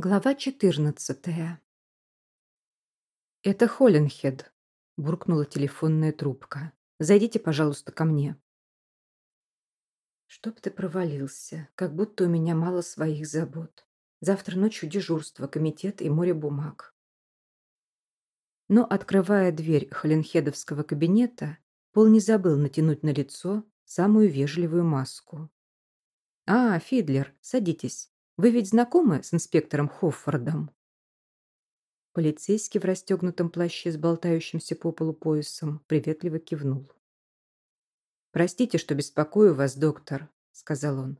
Глава 14 «Это Холленхед», – буркнула телефонная трубка. «Зайдите, пожалуйста, ко мне». «Чтоб ты провалился, как будто у меня мало своих забот. Завтра ночью дежурство, комитет и море бумаг». Но, открывая дверь Холленхедовского кабинета, Пол не забыл натянуть на лицо самую вежливую маску. «А, Фидлер, садитесь. Вы ведь знакомы с инспектором Хоффордом?» Полицейский в расстегнутом плаще с болтающимся по полу поясом приветливо кивнул. «Простите, что беспокою вас, доктор», — сказал он.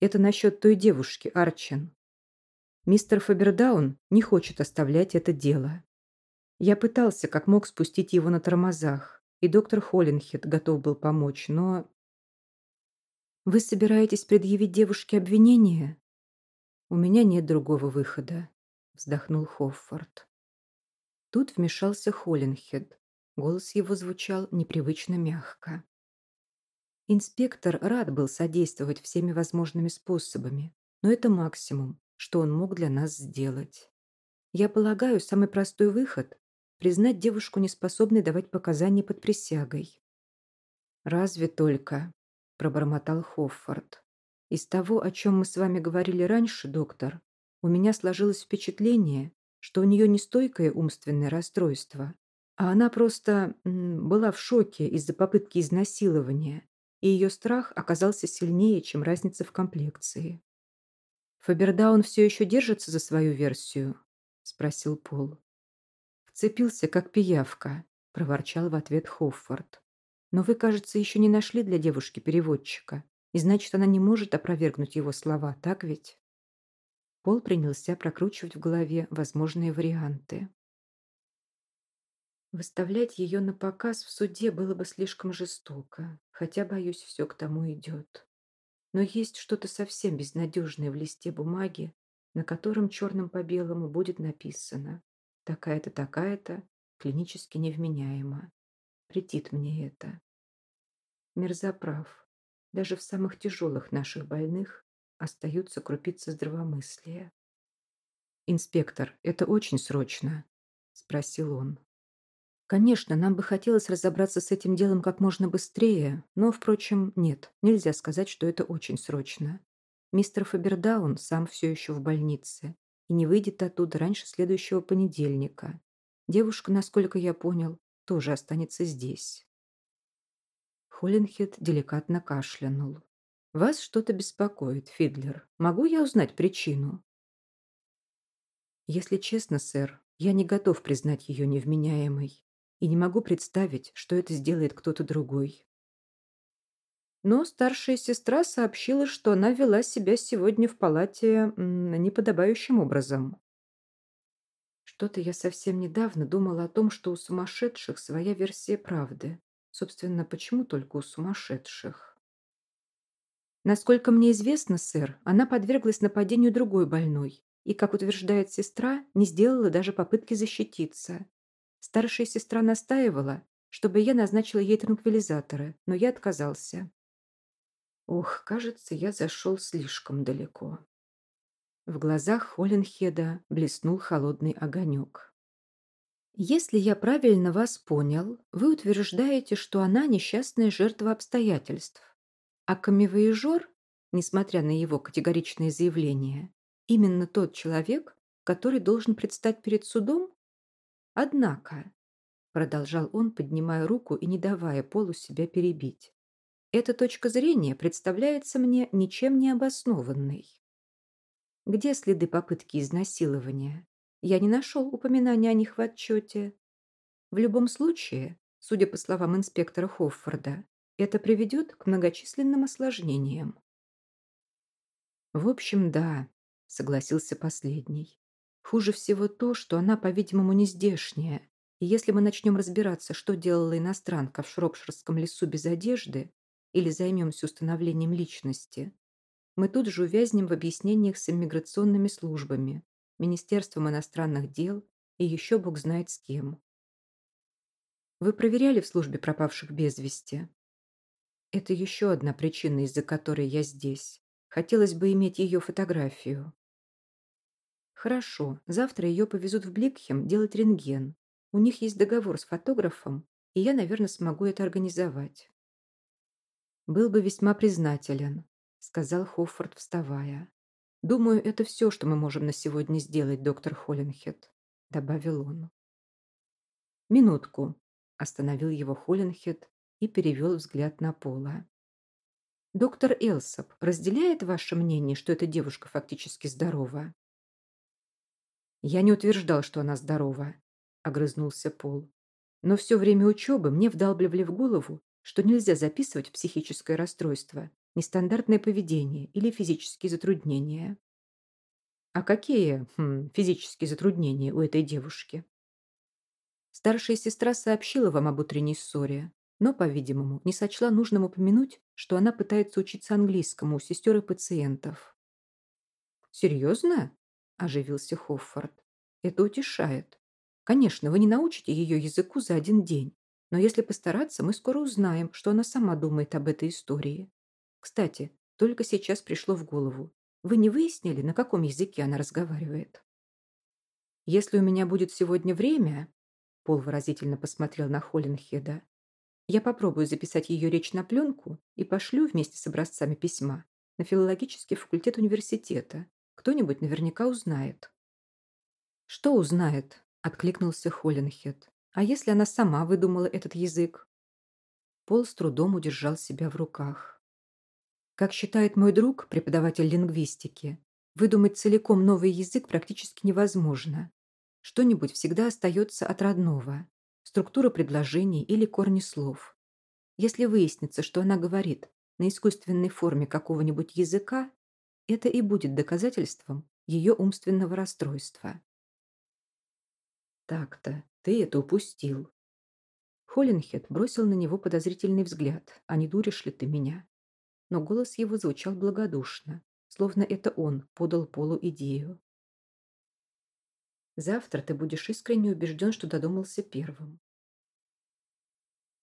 «Это насчет той девушки, Арчин. Мистер Фабердаун не хочет оставлять это дело. Я пытался как мог спустить его на тормозах, и доктор Холлинхед готов был помочь, но...» «Вы собираетесь предъявить девушке обвинение?» «У меня нет другого выхода», — вздохнул Хоффорд. Тут вмешался Холлинхед. Голос его звучал непривычно мягко. Инспектор рад был содействовать всеми возможными способами, но это максимум, что он мог для нас сделать. Я полагаю, самый простой выход – признать девушку неспособной давать показания под присягой. «Разве только», – пробормотал Хоффорд. Из того, о чем мы с вами говорили раньше, доктор, у меня сложилось впечатление, что у нее не стойкое умственное расстройство, а она просто была в шоке из-за попытки изнасилования, и ее страх оказался сильнее, чем разница в комплекции. «Фабердаун все еще держится за свою версию?» – спросил Пол. «Вцепился, как пиявка», – проворчал в ответ Хоффорд. «Но вы, кажется, еще не нашли для девушки переводчика. И значит, она не может опровергнуть его слова, так ведь? Пол принялся прокручивать в голове возможные варианты. Выставлять ее на показ в суде было бы слишком жестоко, хотя, боюсь, все к тому идет. Но есть что-то совсем безнадежное в листе бумаги, на котором черным по белому будет написано «Такая-то, такая-то, клинически невменяема. Претит мне это». Мерза прав. Даже в самых тяжелых наших больных остаются крупицы здравомыслия. «Инспектор, это очень срочно», – спросил он. «Конечно, нам бы хотелось разобраться с этим делом как можно быстрее, но, впрочем, нет, нельзя сказать, что это очень срочно. Мистер Фабердаун сам все еще в больнице и не выйдет оттуда раньше следующего понедельника. Девушка, насколько я понял, тоже останется здесь. Холленхед деликатно кашлянул. «Вас что-то беспокоит, Фидлер. Могу я узнать причину?» «Если честно, сэр, я не готов признать ее невменяемой и не могу представить, что это сделает кто-то другой». Но старшая сестра сообщила, что она вела себя сегодня в палате неподобающим образом. Что-то я совсем недавно думала о том, что у сумасшедших своя версия правды. Собственно, почему только у сумасшедших? Насколько мне известно, сэр, она подверглась нападению другой больной и, как утверждает сестра, не сделала даже попытки защититься. Старшая сестра настаивала, чтобы я назначила ей транквилизаторы, но я отказался. Ох, кажется, я зашел слишком далеко. В глазах Холленхеда блеснул холодный огонек. Если я правильно вас понял, вы утверждаете, что она несчастная жертва обстоятельств. А камевоежор, несмотря на его категоричные заявления, именно тот человек, который должен предстать перед судом? Однако, продолжал он, поднимая руку и не давая Полу себя перебить, эта точка зрения представляется мне ничем не обоснованной. Где следы попытки изнасилования? Я не нашел упоминания о них в отчете. В любом случае, судя по словам инспектора Хоффорда, это приведет к многочисленным осложнениям. В общем, да, согласился последний. Хуже всего то, что она, по-видимому, не здешняя. И если мы начнем разбираться, что делала иностранка в Шропширском лесу без одежды, или займемся установлением личности, мы тут же увязнем в объяснениях с иммиграционными службами, Министерством иностранных дел и еще бог знает с кем. Вы проверяли в службе пропавших без вести? Это еще одна причина, из-за которой я здесь. Хотелось бы иметь ее фотографию. Хорошо, завтра ее повезут в Бликхем делать рентген. У них есть договор с фотографом, и я, наверное, смогу это организовать. Был бы весьма признателен, сказал Хоффорд, вставая. Думаю, это все, что мы можем на сегодня сделать, доктор Холленхед, добавил он. Минутку, остановил его Холленхед и перевел взгляд на Пола. Доктор Элсоп разделяет ваше мнение, что эта девушка фактически здорова? «Я не утверждал, что она здорова», — огрызнулся Пол. «Но все время учебы мне вдалбливали в голову, что нельзя записывать психическое расстройство, нестандартное поведение или физические затруднения». «А какие хм, физические затруднения у этой девушки?» Старшая сестра сообщила вам об утренней ссоре, но, по-видимому, не сочла нужным упомянуть, что она пытается учиться английскому у сестер и пациентов. «Серьезно?» оживился Хоффорд. Это утешает. Конечно, вы не научите ее языку за один день, но если постараться, мы скоро узнаем, что она сама думает об этой истории. Кстати, только сейчас пришло в голову. Вы не выяснили, на каком языке она разговаривает? Если у меня будет сегодня время, Пол выразительно посмотрел на Холленхеда, я попробую записать ее речь на пленку и пошлю вместе с образцами письма на филологический факультет университета, кто-нибудь наверняка узнает. «Что узнает?» – откликнулся Холленхед. «А если она сама выдумала этот язык?» Пол с трудом удержал себя в руках. Как считает мой друг, преподаватель лингвистики, выдумать целиком новый язык практически невозможно. Что-нибудь всегда остается от родного. Структура предложений или корни слов. Если выяснится, что она говорит на искусственной форме какого-нибудь языка, это и будет доказательством ее умственного расстройства. Так-то, ты это упустил. Холлинхед бросил на него подозрительный взгляд, а не дуришь ли ты меня? Но голос его звучал благодушно, словно это он подал Полу идею. Завтра ты будешь искренне убежден, что додумался первым.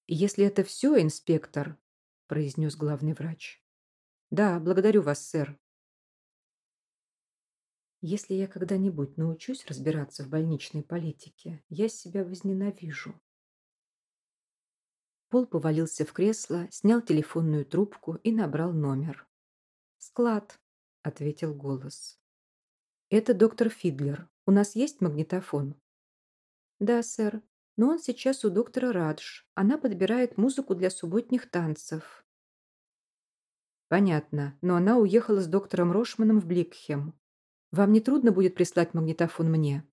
«Если это все, инспектор», – произнес главный врач. «Да, благодарю вас, сэр», если я когда-нибудь научусь разбираться в больничной политике, я себя возненавижу. Пол повалился в кресло, снял телефонную трубку и набрал номер. «Склад», — ответил голос. «Это доктор Фидлер. У нас есть магнитофон?» «Да, сэр. Но он сейчас у доктора Радж. Она подбирает музыку для субботних танцев». «Понятно. Но она уехала с доктором Рошманом в Бликхем. Вам не трудно будет прислать магнитофон мне?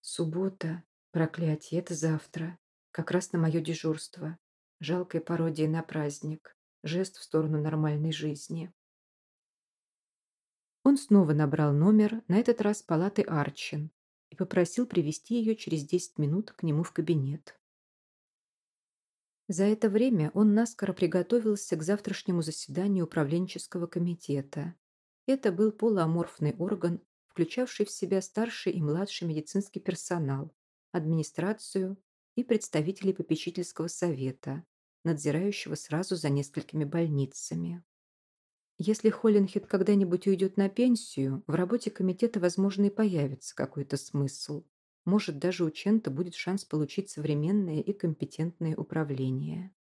Суббота. Проклятие, это завтра. Как раз на мое дежурство. Жалкая пародия на праздник. Жест в сторону нормальной жизни. Он снова набрал номер, на этот раз палаты Арчин, и попросил привести ее через 10 минут к нему в кабинет. За это время он наскоро приготовился к завтрашнему заседанию управленческого комитета это был полуаморфный орган, включавший в себя старший и младший медицинский персонал, администрацию и представителей попечительского совета, надзирающего сразу за несколькими больницами. Если Холлинхед когда-нибудь уйдет на пенсию, в работе комитета, возможно, и появится какой-то смысл. Может, даже у Чента будет шанс получить современное и компетентное управление.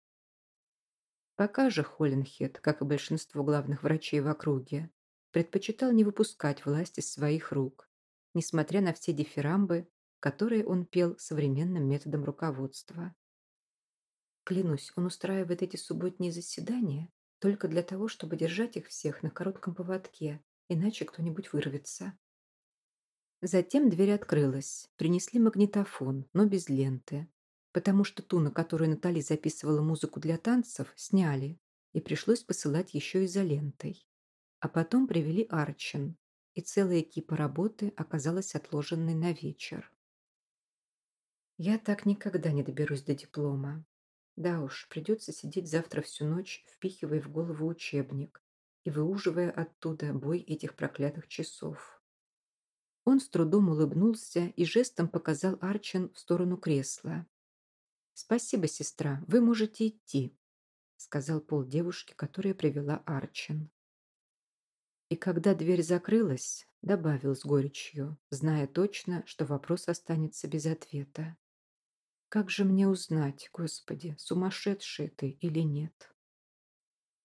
Пока же Холлинхед, как и большинство главных врачей в округе, предпочитал не выпускать власть из своих рук, несмотря на все дифирамбы, которые он пел современным методом руководства. Клянусь, он устраивает эти субботние заседания только для того, чтобы держать их всех на коротком поводке, иначе кто-нибудь вырвется. Затем дверь открылась, принесли магнитофон, но без ленты, потому что ту, на которую Натали записывала музыку для танцев, сняли, и пришлось посылать еще и за лентой. А потом привели Арчин, и целая экипа работы оказалась отложенной на вечер. Я так никогда не доберусь до диплома. Да уж, придется сидеть завтра всю ночь, впихивая в голову учебник и выуживая оттуда бой этих проклятых часов. Он с трудом улыбнулся и жестом показал Арчин в сторону кресла. «Спасибо, сестра, вы можете идти», — сказал Пол девушке, которая привела Арчин. И когда дверь закрылась, добавил с горечью, зная точно, что вопрос останется без ответа. Как же мне узнать, Господи, сумасшедший ты или нет?